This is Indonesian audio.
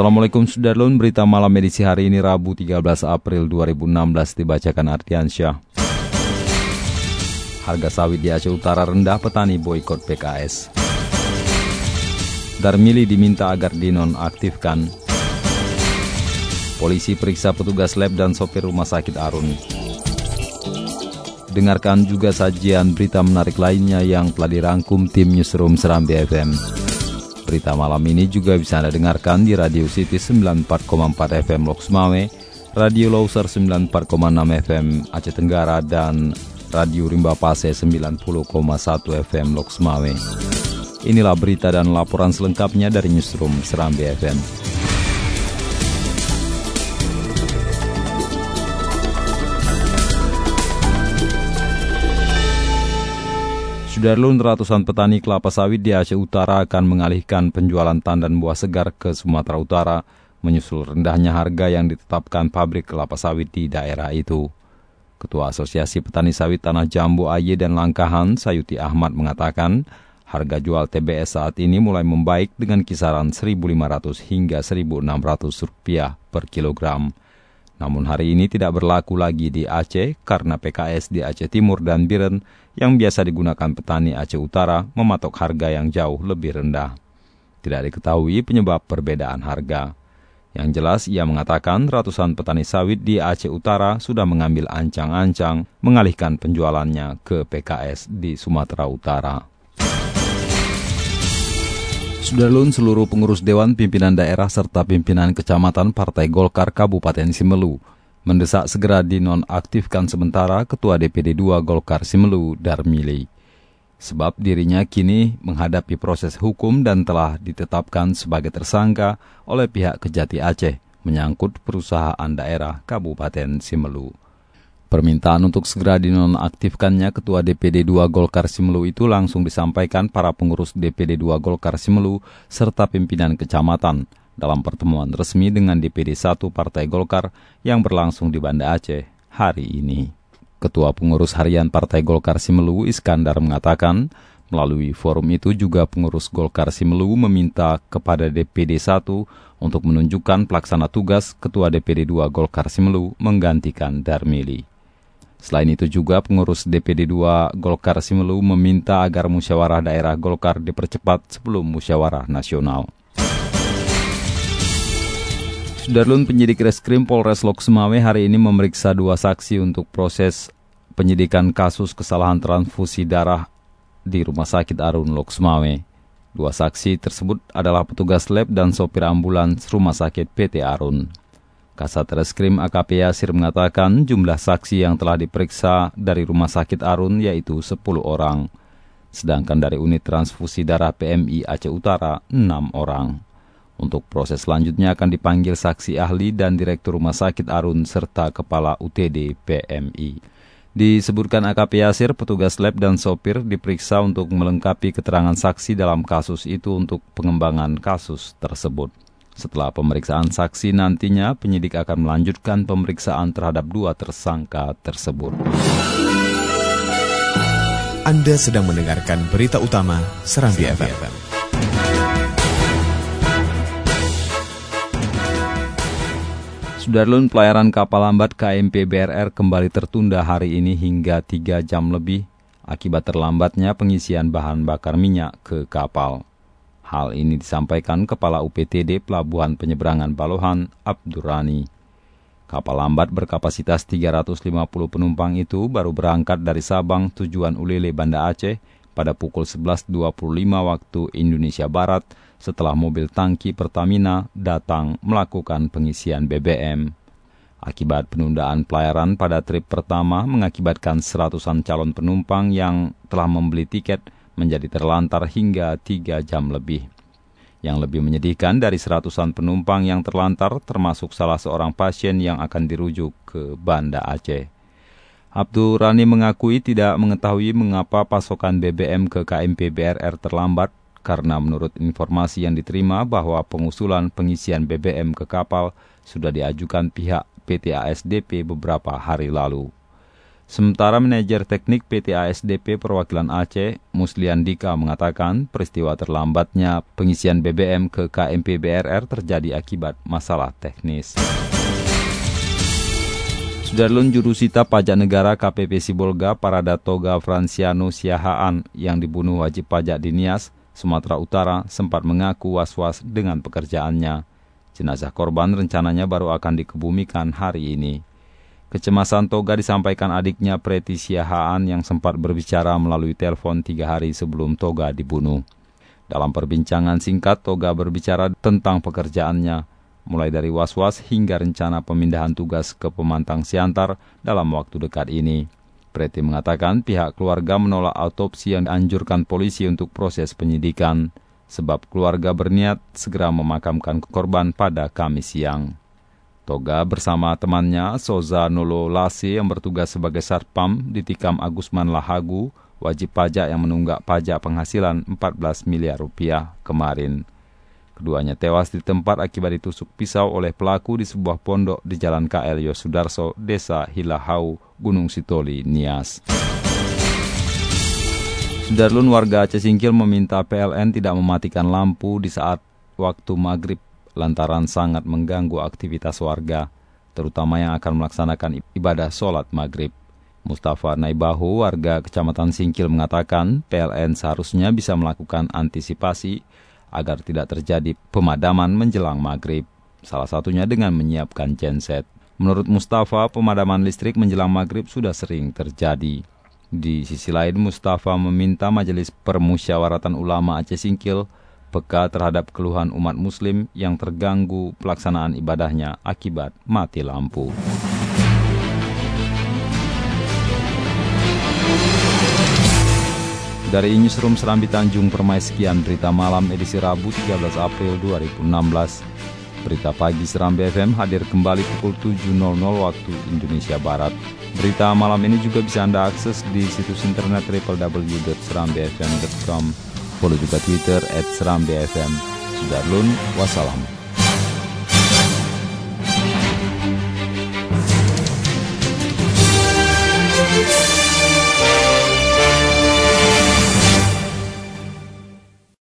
Assalamualaikum Sudarlun, berita malam edisi hari ini Rabu 13 April 2016 dibacakan Artiansyah. Harga sawit di Aceh Utara rendah, petani boykot PKS. Darmili diminta agar dinonaktifkan. Polisi periksa petugas lab dan sopir rumah sakit Arun. Dengarkan juga sajian berita menarik lainnya yang telah dirangkum tim Newsroom Serambi FM. Berita malam ini juga bisa Anda dengarkan di Radio City 94,4 FM Loks Mame, Radio Loser 94,6 FM Aceh Tenggara, dan Radio Rimba Pase 90,1 FM Loks Mame. Inilah berita dan laporan selengkapnya dari Newsroom Serambi FM. Sudarlun ratusan petani kelapa sawit di Aceh Utara akan mengalihkan penjualan tandan buah segar ke Sumatera Utara menyusul rendahnya harga yang ditetapkan pabrik kelapa sawit di daerah itu. Ketua Asosiasi Petani Sawit Tanah Jambu Aye dan Langkahan, Sayuti Ahmad mengatakan, harga jual TBS saat ini mulai membaik dengan kisaran 1.500 hingga 1.600 rupiah per kilogram. Namun hari ini tidak berlaku lagi di Aceh karena PKS di Aceh Timur dan Biren yang biasa digunakan petani Aceh Utara mematok harga yang jauh lebih rendah. Tidak diketahui penyebab perbedaan harga. Yang jelas ia mengatakan ratusan petani sawit di Aceh Utara sudah mengambil ancang-ancang mengalihkan penjualannya ke PKS di Sumatera Utara. Sudarlun seluruh pengurus Dewan Pimpinan Daerah serta pimpinan Kecamatan Partai Golkar Kabupaten Simelu mendesak segera dinonaktifkan sementara Ketua DPD 2 Golkar Simelu Darmili. Sebab dirinya kini menghadapi proses hukum dan telah ditetapkan sebagai tersangka oleh pihak Kejati Aceh menyangkut perusahaan daerah Kabupaten Simelu. Permintaan untuk segera dinonaktifkannya Ketua DPD 2 Golkar Simelu itu langsung disampaikan para pengurus DPD 2 Golkar Simelu serta pimpinan kecamatan dalam pertemuan resmi dengan DPD 1 Partai Golkar yang berlangsung di Banda Aceh hari ini. Ketua Pengurus Harian Partai Golkar Simelu Iskandar mengatakan, melalui forum itu juga pengurus Golkar Simelu meminta kepada DPD 1 untuk menunjukkan pelaksana tugas Ketua DPD 2 Golkar Simelu menggantikan Darmili. Selain itu juga pengurus DPD 2 Golkar Simelu meminta agar musyawarah daerah Golkar dipercepat sebelum musyawarah nasional. Sudarlun penyidik reskrim Polres Lok Sumawe hari ini memeriksa dua saksi untuk proses penyidikan kasus kesalahan transfusi darah di Rumah Sakit Arun Lok Sumawe. Dua saksi tersebut adalah petugas lab dan sopir ambulans Rumah Sakit PT Arun. Kasat Reskrim AKP Yasir mengatakan jumlah saksi yang telah diperiksa dari Rumah Sakit Arun yaitu 10 orang. Sedangkan dari unit transfusi darah PMI Aceh Utara 6 orang. Untuk proses selanjutnya akan dipanggil saksi ahli dan Direktur Rumah Sakit Arun serta Kepala UTD PMI. Disebutkan AKP Yasir, petugas lab dan sopir diperiksa untuk melengkapi keterangan saksi dalam kasus itu untuk pengembangan kasus tersebut. Setelah pemeriksaan saksi nantinya penyidik akan melanjutkan pemeriksaan terhadap dua tersangka tersebut. Anda sedang mendengarkan berita utama Serambi FM. Sudarlun pelayaran kapal lambat KMP BRR kembali tertunda hari ini hingga 3 jam lebih akibat terlambatnya pengisian bahan bakar minyak ke kapal. Hal ini disampaikan Kepala UPTD Pelabuhan Penyeberangan Balohan, Abdurrani. Kapal lambat berkapasitas 350 penumpang itu baru berangkat dari Sabang tujuan Ulele Banda Aceh pada pukul 11.25 waktu Indonesia Barat setelah mobil tangki Pertamina datang melakukan pengisian BBM. Akibat penundaan pelayaran pada trip pertama mengakibatkan seratusan calon penumpang yang telah membeli tiket menjadi terlantar hingga 3 jam lebih. Yang lebih menyedihkan dari seratusan penumpang yang terlantar termasuk salah seorang pasien yang akan dirujuk ke Banda Aceh. Abdul Rani mengakui tidak mengetahui mengapa pasokan BBM ke KMP BRR terlambat karena menurut informasi yang diterima bahwa pengusulan pengisian BBM ke kapal sudah diajukan pihak PT ASDP beberapa hari lalu. Sementara manajer teknik PT ASDP perwakilan Aceh, Muslian Dika mengatakan peristiwa terlambatnya pengisian BBM ke KMP BRR terjadi akibat masalah teknis. Sudarlun jurusita pajak negara KPP Sibolga Parada Toga Franciano Siahaan yang dibunuh wajib pajak di Nias, Sumatera Utara sempat mengaku was-was dengan pekerjaannya. Jenazah korban rencananya baru akan dikebumikan hari ini. Kecemasan Toga disampaikan adiknya Preti Siahaan yang sempat berbicara melalui telepon tiga hari sebelum Toga dibunuh. Dalam perbincangan singkat, Toga berbicara tentang pekerjaannya, mulai dari was-was hingga rencana pemindahan tugas ke Pemantang Siantar dalam waktu dekat ini. Preti mengatakan pihak keluarga menolak autopsi yang dianjurkan polisi untuk proses penyidikan, sebab keluarga berniat segera memakamkan korban pada Kamis siang. Toga bersama temannya Soza Nolo Lasi yang bertugas sebagai satpam ditikam Agusman Lahagu, wajib pajak yang menunggak pajak penghasilan 14 miliar rupiah kemarin. Keduanya tewas di tempat akibat ditusuk pisau oleh pelaku di sebuah pondok di Jalan KL Yosudarso, Desa Hilahau, Gunung Sitoli, Nias. Darlun warga Aceh Singkil meminta PLN tidak mematikan lampu di saat waktu maghrib lantaran sangat mengganggu aktivitas warga, terutama yang akan melaksanakan ibadah sholat maghrib. Mustafa Naibahu, warga Kecamatan Singkil mengatakan PLN seharusnya bisa melakukan antisipasi agar tidak terjadi pemadaman menjelang maghrib, salah satunya dengan menyiapkan genset. Menurut Mustafa, pemadaman listrik menjelang maghrib sudah sering terjadi. Di sisi lain, Mustafa meminta Majelis Permusyawaratan Ulama Aceh Singkil peka terhadap keluhan umat muslim yang terganggu pelaksanaan ibadahnya akibat mati lampu. Dari Newsroom Serambi Tanjung Permai sekian berita malam edisi Rabu 13 April 2016. Berita pagi Serambi FM hadir kembali pukul 7.00 waktu Indonesia Barat. Berita malam ini juga bisa Anda akses di situs internet www.serambifm.com. Follow juga Twitter at Seram BFM. Sudarlun, wassalam.